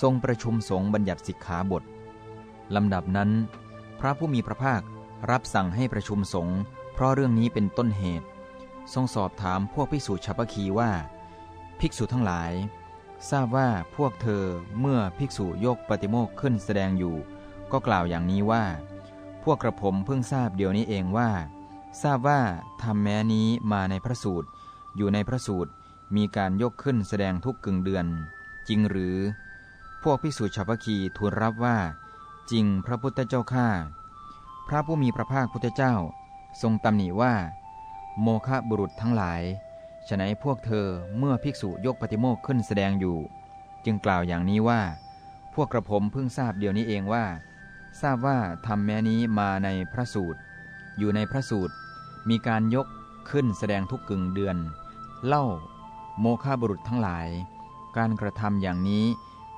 ทรงประชุมสงฆ์บัญญัติสิกขาบทลำดับนั้น พระผู้มีพระภาครับสั่งให้ประชุมสงฆ์เพราะเรื่องนี้เป็นต้นเหตุ ทรงสอบถามพวกภิกษุชาวพคีว่า ภิกษุทั้งหลาย ทราบว่าพวกเธอเมื่อภิกษุยกปฏิโมกข์ขึ้นแสดงอยู่ ก็กล่าวอย่างนี้ว่า พวกกระผมเพิ่งทราบเดี๋ยวนี้เองว่า ทราบว่าทำแม้นี้มาในพระสูตร อยู่ในพระสูตรมีการยกขึ้นแสดงทุกกึ่งเดือน จริงหรือ พวกภิกษุชาวพคีทูลรับว่า จริงพระพุทธเจ้าข้าพระผู้มีพระภาคพุทธเจ้า ทรงตำหนิว่า โมฆะบุรุษทั้งหลายฉนัยพวกเธอเมื่อภิกษุยกปฏิโมกข์ขึ้นแสดงอยู่ จึงกล่าวอย่างนี้ว่า พวกกระผมเพิ่งทราบเดี๋ยวนี้เองว่า ทราบว่าทำแม้นี้มาในพระสูตร อยู่ในพระสูตร มีการยกขึ้นแสดงทุกกึ่งเดือน เล่า โมฆะบุรุษทั้งหลาย การกระทำอย่างนี้